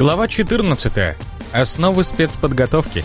Глава 14. Основы спецподготовки.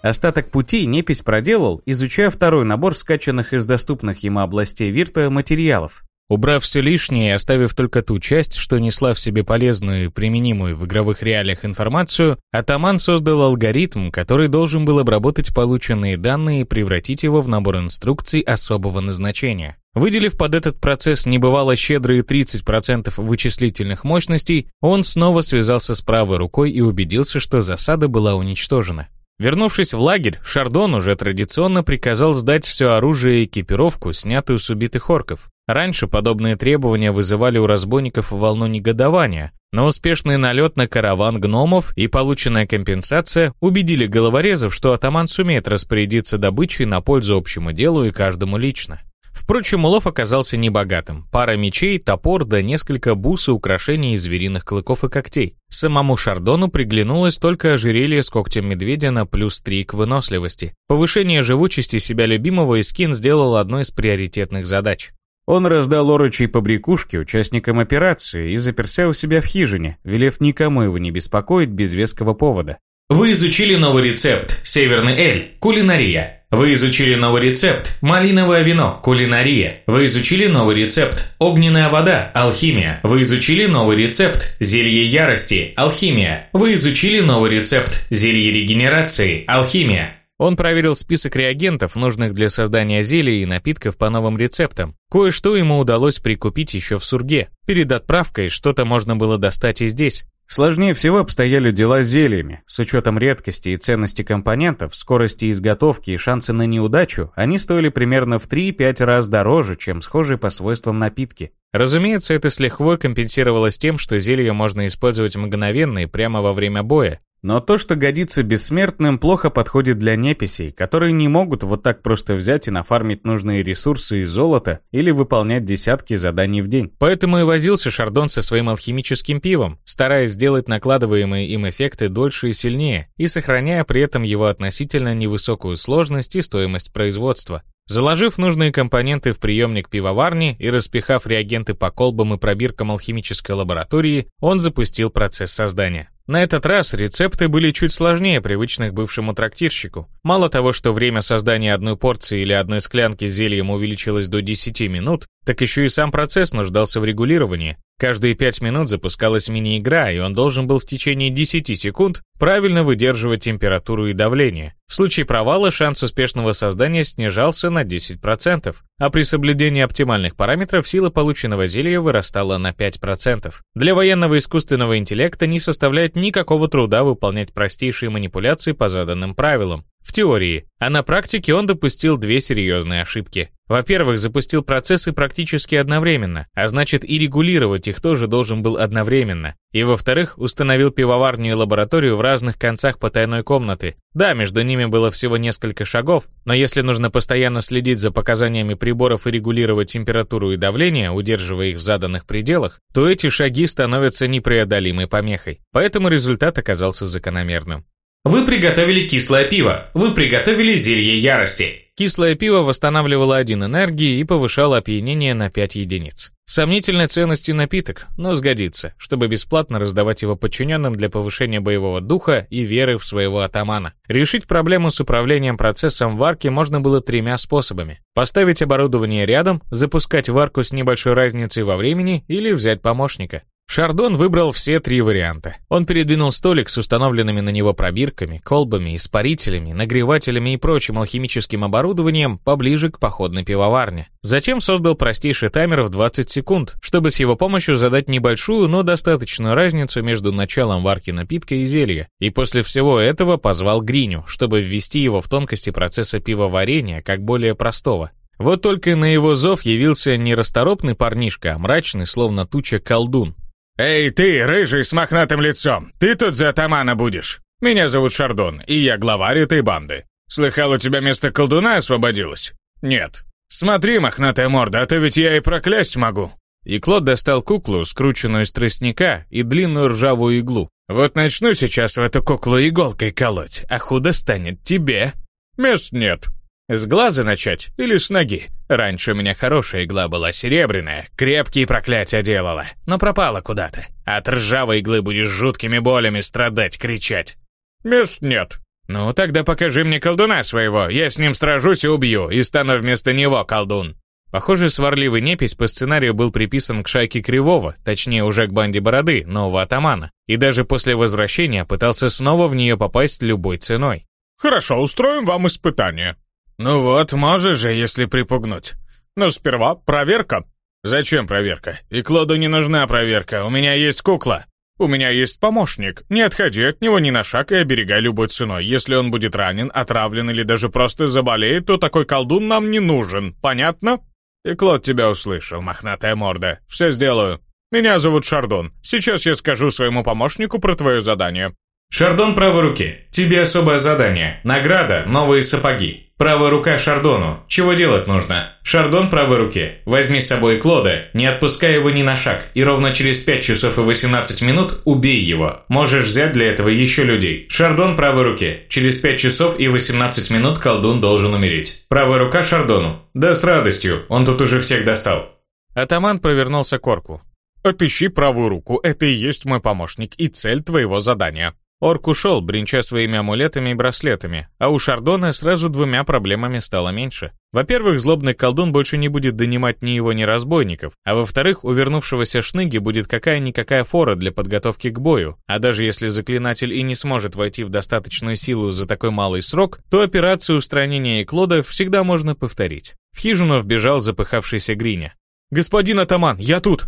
Остаток пути Непись проделал, изучая второй набор скачанных из доступных ему областей Вирта материалов. Убрав все лишнее и оставив только ту часть, что несла в себе полезную и применимую в игровых реалиях информацию, Атаман создал алгоритм, который должен был обработать полученные данные и превратить его в набор инструкций особого назначения. Выделив под этот процесс небывало щедрые 30% вычислительных мощностей, он снова связался с правой рукой и убедился, что засада была уничтожена. Вернувшись в лагерь, Шардон уже традиционно приказал сдать все оружие и экипировку, снятую с убитых орков. Раньше подобные требования вызывали у разбойников волну негодования, но успешный налет на караван гномов и полученная компенсация убедили головорезов, что атаман сумеет распорядиться добычей на пользу общему делу и каждому лично. Впрочем, улов оказался небогатым. Пара мечей, топор да несколько бус и украшений из звериных клыков и когтей. Самому Шардону приглянулось только ожерелье с когтем медведя на плюс 3 к выносливости. Повышение живучести себя любимого Искин сделал одной из приоритетных задач. Он раздал орочей побрякушки участникам операции и заперся у себя в хижине, велев никому его не беспокоить без веского повода. Вы изучили новый рецепт «Северный Эль» – кулинария. Вы изучили новый рецепт «Малиновое вино» – кулинария. Вы изучили новый рецепт «Огненная вода» – алхимия. Вы изучили новый рецепт «Зелье ярости» – алхимия. Вы изучили новый рецепт «Зелье регенерации» – алхимия. Он проверил список реагентов, нужных для создания зелий и напитков по новым рецептам. Кое-что ему удалось прикупить еще в Сурге. Перед отправкой что-то можно было достать и здесь. Сложнее всего обстояли дела с зельями. С учетом редкости и ценности компонентов, скорости изготовки и шансы на неудачу, они стоили примерно в 3-5 раз дороже, чем схожие по свойствам напитки. Разумеется, это с лихвой компенсировалось тем, что зелье можно использовать мгновенно и прямо во время боя, но то, что годится бессмертным, плохо подходит для неписей, которые не могут вот так просто взять и нафармить нужные ресурсы и золото или выполнять десятки заданий в день. Поэтому и возился Шардон со своим алхимическим пивом, стараясь сделать накладываемые им эффекты дольше и сильнее, и сохраняя при этом его относительно невысокую сложность и стоимость производства. Заложив нужные компоненты в приемник пивоварни и распихав реагенты по колбам и пробиркам алхимической лаборатории, он запустил процесс создания. На этот раз рецепты были чуть сложнее привычных бывшему трактирщику. Мало того, что время создания одной порции или одной склянки с зельем увеличилось до 10 минут, так еще и сам процесс нуждался в регулировании. Каждые 5 минут запускалась мини-игра, и он должен был в течение 10 секунд правильно выдерживать температуру и давление. В случае провала шанс успешного создания снижался на 10%, а при соблюдении оптимальных параметров сила полученного зелья вырастала на 5%. Для военного искусственного интеллекта не составляет никакого труда выполнять простейшие манипуляции по заданным правилам. В теории, а на практике он допустил две серьезные ошибки. Во-первых, запустил процессы практически одновременно, а значит и регулировать их тоже должен был одновременно. И во-вторых, установил пивоварню и лабораторию в разных концах потайной комнаты. Да, между ними было всего несколько шагов, но если нужно постоянно следить за показаниями приборов и регулировать температуру и давление, удерживая их в заданных пределах, то эти шаги становятся непреодолимой помехой. Поэтому результат оказался закономерным. Вы приготовили кислое пиво. Вы приготовили зелье ярости. Кислое пиво восстанавливало один энергии и повышало опьянение на 5 единиц. Сомнительной ценности напиток, но сгодится, чтобы бесплатно раздавать его подчиненным для повышения боевого духа и веры в своего атамана. Решить проблему с управлением процессом варки можно было тремя способами. Поставить оборудование рядом, запускать варку с небольшой разницей во времени или взять помощника. Шардон выбрал все три варианта. Он передвинул столик с установленными на него пробирками, колбами, испарителями, нагревателями и прочим алхимическим оборудованием поближе к походной пивоварне. Затем создал простейший таймер в 20 секунд, чтобы с его помощью задать небольшую, но достаточную разницу между началом варки напитка и зелья. И после всего этого позвал Гриню, чтобы ввести его в тонкости процесса пивоварения как более простого. Вот только на его зов явился не расторопный парнишка, а мрачный, словно туча колдун, «Эй, ты, рыжий с мохнатым лицом, ты тут за атамана будешь? Меня зовут Шардон, и я главарь этой банды. Слыхал, у тебя место колдуна освободилось? Нет. Смотри, мохнатая морда, а то ведь я и проклясть могу». И Клод достал куклу, скрученную из тростника, и длинную ржавую иглу. «Вот начну сейчас в эту куклу иголкой колоть, а худо станет тебе». «Мест нет», С глаза начать или с ноги? Раньше у меня хорошая игла была серебряная, крепкие проклятия делала, но пропала куда-то. От ржавой иглы будешь жуткими болями страдать, кричать. Мест нет. Ну, тогда покажи мне колдуна своего, я с ним сражусь и убью, и стану вместо него колдун. Похоже, сварливый непись по сценарию был приписан к шайке Кривого, точнее уже к банде Бороды, нового атамана, и даже после возвращения пытался снова в нее попасть любой ценой. «Хорошо, устроим вам испытание». «Ну вот, можешь же, если припугнуть. Но сперва проверка». «Зачем проверка? И Клоду не нужна проверка, у меня есть кукла». «У меня есть помощник. Не отходи от него ни на шаг и оберегай любой ценой. Если он будет ранен, отравлен или даже просто заболеет, то такой колдун нам не нужен. Понятно?» «И Клод тебя услышал, мохнатая морда. Все сделаю. Меня зовут Шардон. Сейчас я скажу своему помощнику про твое задание». Шардон правой руки. Тебе особое задание. Награда – новые сапоги. Правая рука Шардону. Чего делать нужно? Шардон правой руке. Возьми с собой Клода, не отпускай его ни на шаг, и ровно через 5 часов и 18 минут убей его. Можешь взять для этого еще людей. Шардон правой руке. Через 5 часов и 18 минут колдун должен умереть. Правая рука Шардону. Да с радостью, он тут уже всех достал. Атаман провернулся к орку. «Отыщи правую руку, это и есть мой помощник и цель твоего задания». Орк ушел, бренча своими амулетами и браслетами, а у Шардона сразу двумя проблемами стало меньше. Во-первых, злобный колдун больше не будет донимать ни его, ни разбойников, а во-вторых, у вернувшегося шныги будет какая-никакая фора для подготовки к бою, а даже если заклинатель и не сможет войти в достаточную силу за такой малый срок, то операцию устранения Эклода всегда можно повторить. В хижину вбежал запыхавшийся Гриня. «Господин атаман, я тут!»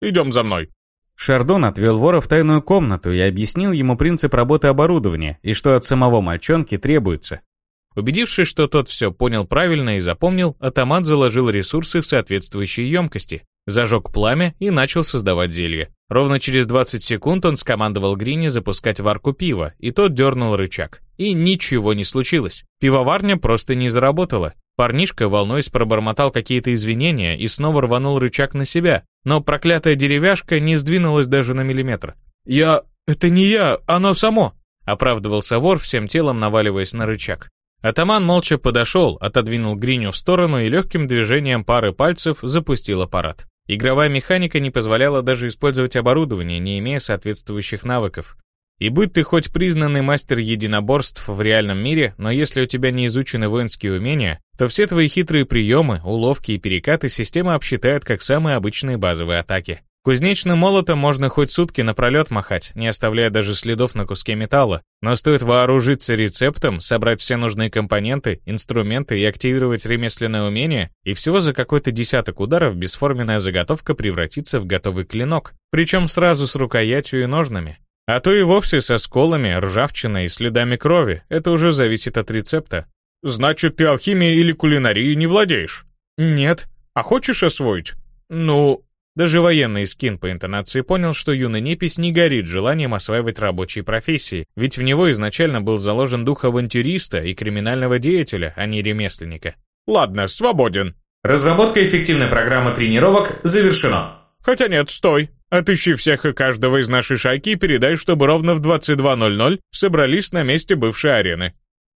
«Идем за мной!» Шардон отвел вора в тайную комнату и объяснил ему принцип работы оборудования и что от самого мальчонки требуется. Убедившись, что тот все понял правильно и запомнил, атаман заложил ресурсы в соответствующие емкости, зажег пламя и начал создавать зелье. Ровно через 20 секунд он скомандовал Грине запускать варку пива, и тот дернул рычаг. И ничего не случилось. Пивоварня просто не заработала. Парнишка, волнуясь, пробормотал какие-то извинения и снова рванул рычаг на себя, но проклятая деревяшка не сдвинулась даже на миллиметр. «Я... это не я, оно само!» оправдывался вор, всем телом наваливаясь на рычаг. Атаман молча подошел, отодвинул Гриню в сторону и легким движением пары пальцев запустил аппарат. Игровая механика не позволяла даже использовать оборудование, не имея соответствующих навыков. И будь ты хоть признанный мастер единоборств в реальном мире, но если у тебя не изучены воинские умения, то все твои хитрые приемы, уловки и перекаты система обсчитает как самые обычные базовые атаки. Кузнечным молотом можно хоть сутки напролет махать, не оставляя даже следов на куске металла, но стоит вооружиться рецептом, собрать все нужные компоненты, инструменты и активировать ремесленное умение, и всего за какой-то десяток ударов бесформенная заготовка превратится в готовый клинок, причем сразу с рукоятью и ножнами. А то и вовсе со сколами, ржавчиной и следами крови. Это уже зависит от рецепта. Значит, ты алхимией или кулинарией не владеешь? Нет. А хочешь освоить? Ну... Даже военный скин по интонации понял, что юный непись не горит желанием осваивать рабочие профессии, ведь в него изначально был заложен дух авантюриста и криминального деятеля, а не ремесленника. Ладно, свободен. Разработка эффективной программы тренировок завершена. Хотя нет, стой. Отыщи всех и каждого из нашей шайки и передай, чтобы ровно в 22.00 собрались на месте бывшей арены.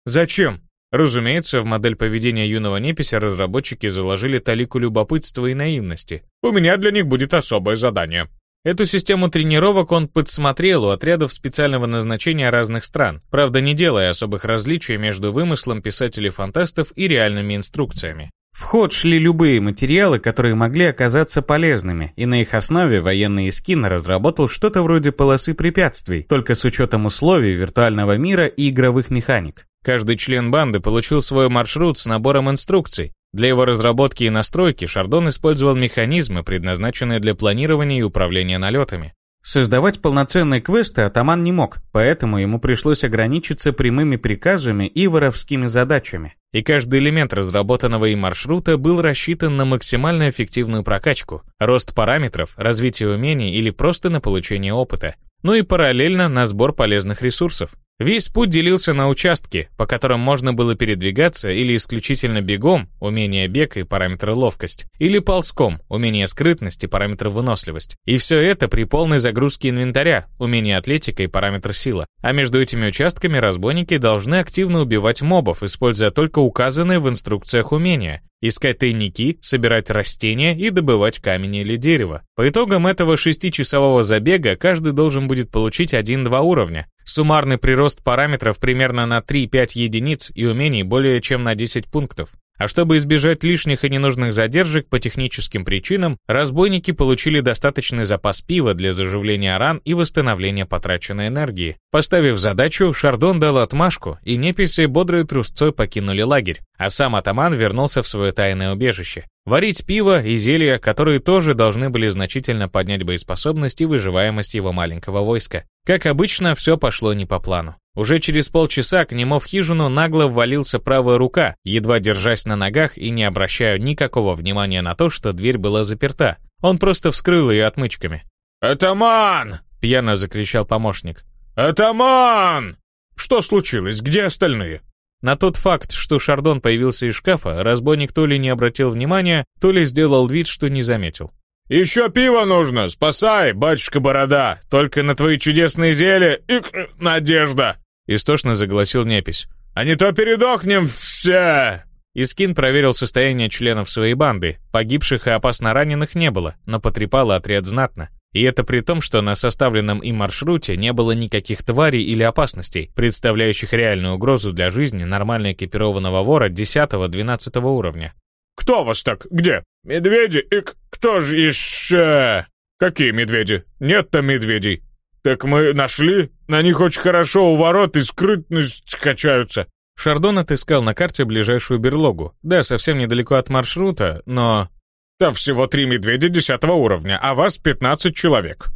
Зачем? Разумеется, в модель поведения юного непися разработчики заложили талику любопытства и наивности. У меня для них будет особое задание. Эту систему тренировок он подсмотрел у отрядов специального назначения разных стран, правда не делая особых различий между вымыслом писателей-фантастов и реальными инструкциями. В ход шли любые материалы, которые могли оказаться полезными, и на их основе военный Искин разработал что-то вроде полосы препятствий, только с учетом условий виртуального мира и игровых механик. Каждый член банды получил свой маршрут с набором инструкций. Для его разработки и настройки Шардон использовал механизмы, предназначенные для планирования и управления налетами. Создавать полноценные квесты атаман не мог, поэтому ему пришлось ограничиться прямыми приказами и воровскими задачами. И каждый элемент разработанного им маршрута был рассчитан на максимально эффективную прокачку, рост параметров, развитие умений или просто на получение опыта. Ну и параллельно на сбор полезных ресурсов. Весь путь делился на участки, по которым можно было передвигаться или исключительно бегом, умение бег и параметры ловкость, или ползком, умение скрытность и параметры выносливость. И все это при полной загрузке инвентаря, умение атлетика и параметр сила. А между этими участками разбойники должны активно убивать мобов, используя только указанные в инструкциях умения, искать тайники, собирать растения и добывать камень или дерево. По итогам этого шестичасового забега каждый должен будет получить 1-2 уровня. Суммарный прирост параметров примерно на 3-5 единиц и умений более чем на 10 пунктов. А чтобы избежать лишних и ненужных задержек по техническим причинам, разбойники получили достаточный запас пива для заживления ран и восстановления потраченной энергии. Поставив задачу, Шардон дал отмашку, и неписи бодрой трусцой покинули лагерь, а сам атаман вернулся в свое тайное убежище. Варить пиво и зелья, которые тоже должны были значительно поднять боеспособность и выживаемость его маленького войска. Как обычно, все пошло не по плану. Уже через полчаса к нему в хижину нагло ввалился правая рука, едва держась на ногах и не обращая никакого внимания на то, что дверь была заперта. Он просто вскрыл ее отмычками. «Атаман!» — пьяно закричал помощник. «Атаман!» «Что случилось? Где остальные?» На тот факт, что Шардон появился из шкафа, разбойник то ли не обратил внимания, то ли сделал вид, что не заметил. «Еще пиво нужно! Спасай, батюшка Борода! Только на твои чудесные зелья и надежда!» Истошно загласил Непись. «А не то передохнем все!» Искин проверил состояние членов своей банды. Погибших и опасно раненых не было, но потрепало отряд знатно. И это при том, что на составленном им маршруте не было никаких тварей или опасностей, представляющих реальную угрозу для жизни нормально экипированного вора 10-12 уровня. «Кто вас так? Где? Медведи? И кто же еще?» «Какие медведи? Нет там медведей. «Так мы нашли? На них очень хорошо у ворот и скрытность качаются». Шардон отыскал на карте ближайшую берлогу. Да, совсем недалеко от маршрута, но... «Там всего три медведя десятого уровня, а вас пятнадцать человек».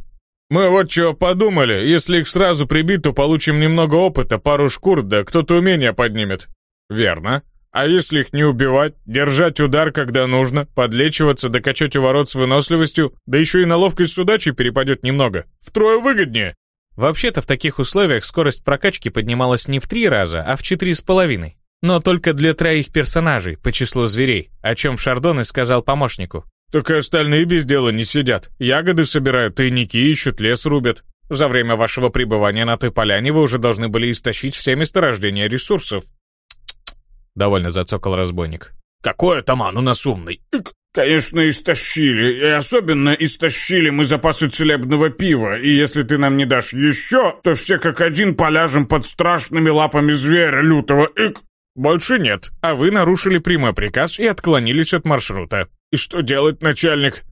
«Мы вот чего подумали, если их сразу прибить, то получим немного опыта, пару шкур, да кто-то умения поднимет». «Верно. А если их не убивать, держать удар, когда нужно, подлечиваться, докачать у ворот с выносливостью, да еще и на ловкость с удачей перепадет немного. Втрое выгоднее. Вообще-то в таких условиях скорость прокачки поднималась не в три раза, а в четыре с половиной. Но только для троих персонажей по числу зверей, о чем Шардон и сказал помощнику. Так и остальные без дела не сидят. Ягоды собирают, тайники ищут, лес рубят. За время вашего пребывания на той поляне вы уже должны были истощить все месторождения ресурсов. — довольно зацокал разбойник. «Какой атаман у нас умный!» «Конечно, истощили. И особенно истощили мы запасы целебного пива. И если ты нам не дашь еще, то все как один поляжем под страшными лапами зверя лютого. Ик!» «Больше нет. А вы нарушили прямой приказ и отклонились от маршрута. И что делать, начальник?»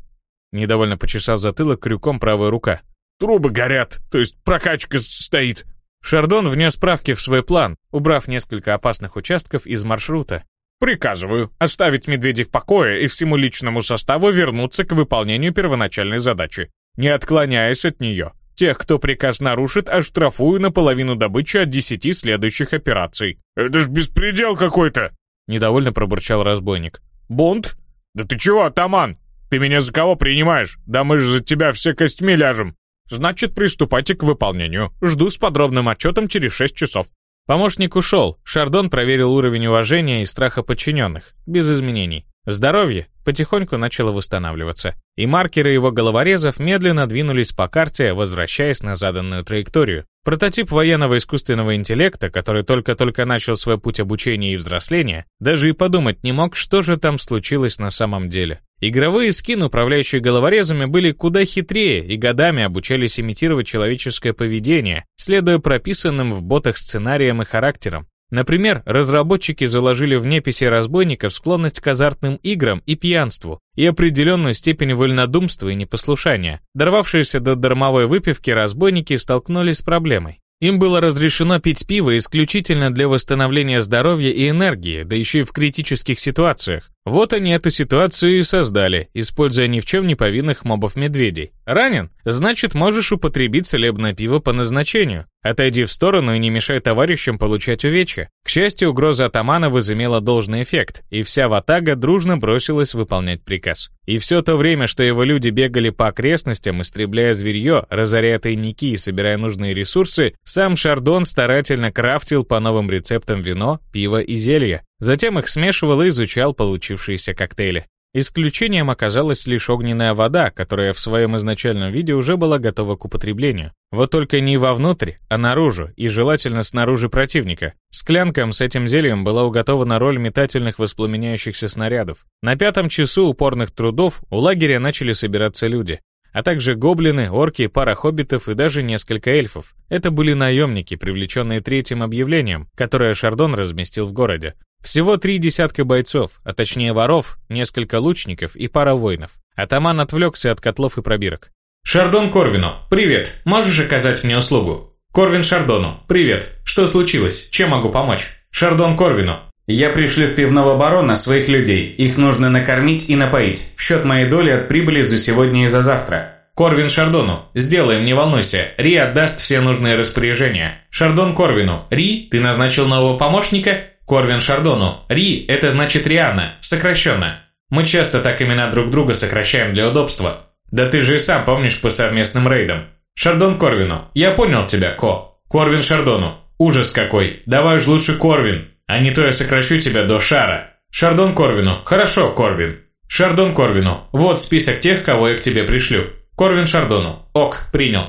Недовольно почесал затылок крюком правая рука. «Трубы горят, то есть прокачка стоит. Шардон внес справки в свой план, убрав несколько опасных участков из маршрута. «Приказываю оставить медведей в покое и всему личному составу вернуться к выполнению первоначальной задачи, не отклоняясь от нее. Тех, кто приказ нарушит, оштрафую на половину добычи от десяти следующих операций». «Это ж беспредел какой-то!» Недовольно пробурчал разбойник. «Бунт? Да ты чего, атаман? Ты меня за кого принимаешь? Да мы же за тебя все костьми ляжем!» Значит, приступайте к выполнению. Жду с подробным отчетом через 6 часов. Помощник ушел. Шардон проверил уровень уважения и страха подчиненных. Без изменений. Здоровье потихоньку начало восстанавливаться. И маркеры его головорезов медленно двинулись по карте, возвращаясь на заданную траекторию. Прототип военного искусственного интеллекта, который только-только начал свой путь обучения и взросления, даже и подумать не мог, что же там случилось на самом деле. Игровые скины, управляющие головорезами, были куда хитрее и годами обучались имитировать человеческое поведение, следуя прописанным в ботах сценариям и характерам. Например, разработчики заложили в неписи разбойников склонность к азартным играм и пьянству и определенную степень вольнодумства и непослушания. Дорвавшиеся до дармовой выпивки разбойники столкнулись с проблемой. Им было разрешено пить пиво исключительно для восстановления здоровья и энергии, да еще и в критических ситуациях. Вот они эту ситуацию и создали, используя ни в чем не повинных мобов-медведей. Ранен? Значит, можешь употребить целебное пиво по назначению. Отойди в сторону и не мешай товарищам получать увечья. Счастью, угроза атамана возымела должный эффект, и вся ватага дружно бросилась выполнять приказ. И все то время, что его люди бегали по окрестностям, истребляя зверье, разоряя тайники и собирая нужные ресурсы, сам Шардон старательно крафтил по новым рецептам вино, пиво и зелья. Затем их смешивал и изучал получившиеся коктейли. Исключением оказалась лишь огненная вода, которая в своем изначальном виде уже была готова к употреблению. Вот только не вовнутрь, а наружу, и желательно снаружи противника. Склянкам с этим зельем была уготована роль метательных воспламеняющихся снарядов. На пятом часу упорных трудов у лагеря начали собираться люди а также гоблины, орки, пара хоббитов и даже несколько эльфов. Это были наемники, привлеченные третьим объявлением, которое Шардон разместил в городе. Всего три десятка бойцов, а точнее воров, несколько лучников и пара воинов. Атаман отвлекся от котлов и пробирок. «Шардон Корвину, привет. Можешь оказать мне услугу?» «Корвин Шардону, привет. Что случилось? Чем могу помочь?» «Шардон Корвину, я пришлю в пивного барона своих людей. Их нужно накормить и напоить. В счет моей доли от прибыли за сегодня и за завтра. Корвин Шардону. Сделаем, не волнуйся. Ри отдаст все нужные распоряжения. Шардон Корвину. Ри, ты назначил нового помощника? Корвин Шардону. Ри, это значит Риана. Сокращенно. Мы часто так имена друг друга сокращаем для удобства. Да ты же и сам помнишь по совместным рейдам. Шардон Корвину. Я понял тебя, Ко. Корвин Шардону. Ужас какой. Давай уж лучше Корвин. А не то я сокращу тебя до Шара. Шардон Корвину. Хорошо, Корвин. Шардон Корвину. Вот список тех, кого я к тебе пришлю. Корвин Шардону. Ок, принял.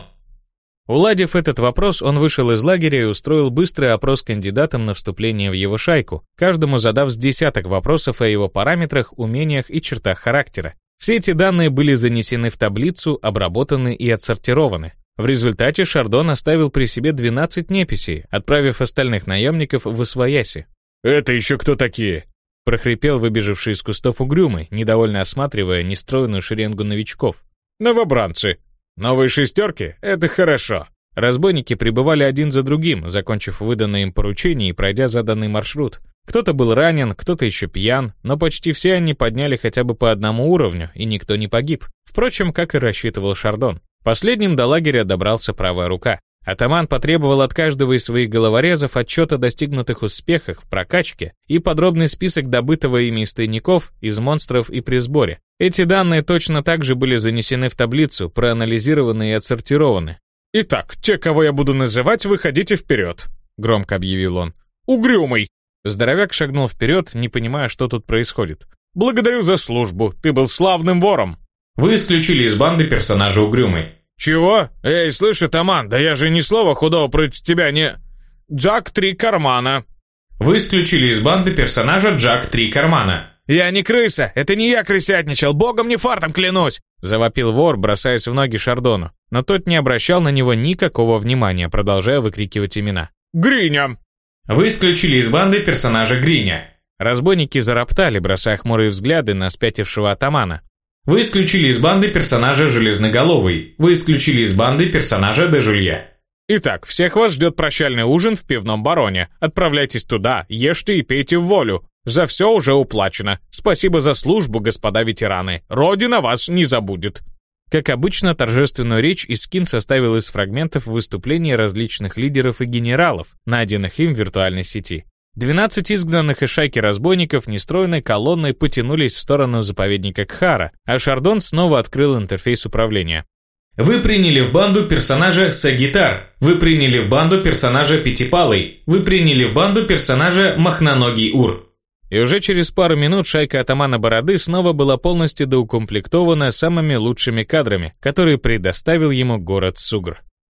Уладив этот вопрос, он вышел из лагеря и устроил быстрый опрос кандидатам на вступление в его шайку, каждому задав с десяток вопросов о его параметрах, умениях и чертах характера. Все эти данные были занесены в таблицу, обработаны и отсортированы. В результате Шардон оставил при себе 12 неписей, отправив остальных наемников в Освояси. «Это еще кто такие?» прохрипел выбежавший из кустов угрюмый, недовольно осматривая нестроенную шеренгу новичков. «Новобранцы. Новые шестерки? Это хорошо». Разбойники прибывали один за другим, закончив выданное им поручение и пройдя заданный маршрут. Кто-то был ранен, кто-то еще пьян, но почти все они подняли хотя бы по одному уровню, и никто не погиб. Впрочем, как и рассчитывал Шардон. Последним до лагеря добрался правая рука. Атаман потребовал от каждого из своих головорезов отчет о достигнутых успехах в прокачке и подробный список добытого ими из тайников, из монстров и при сборе. Эти данные точно так же были занесены в таблицу, проанализированы и отсортированы. «Итак, те, кого я буду называть, выходите вперед», — громко объявил он. «Угрюмый!» Здоровяк шагнул вперед, не понимая, что тут происходит. «Благодарю за службу, ты был славным вором!» Вы исключили из банды персонажа Угрюмый. «Чего? Эй, слышь, Таман, да я же ни слова худого против тебя не...» «Джак Три Кармана». Вы исключили из банды персонажа Джак Три Кармана. «Я не крыса, это не я крысятничал, богом не фартом клянусь!» Завопил вор, бросаясь в ноги Шардону. Но тот не обращал на него никакого внимания, продолжая выкрикивать имена. «Гриня!» Вы исключили из банды персонажа Гриня. Разбойники зароптали, бросая хмурые взгляды на спятившего атамана. Вы исключили из банды персонажа Железноголовый. Вы исключили из банды персонажа Дежулье. Итак, всех вас ждет прощальный ужин в пивном бароне. Отправляйтесь туда, ешьте и пейте в волю. За все уже уплачено. Спасибо за службу, господа ветераны. Родина вас не забудет. Как обычно, торжественную речь Искин составил из фрагментов выступлений различных лидеров и генералов, найденных им в виртуальной сети. 12 изгнанных из шайки разбойников нестроенной колонной потянулись в сторону заповедника Кхара, а Шардон снова открыл интерфейс управления. Вы приняли в банду персонажа Сагитар. Вы приняли в банду персонажа Пятипалый. Вы приняли в банду персонажа Махноногий Ур. И уже через пару минут шайка атамана Бороды снова была полностью доукомплектована самыми лучшими кадрами, которые предоставил ему город Сугр.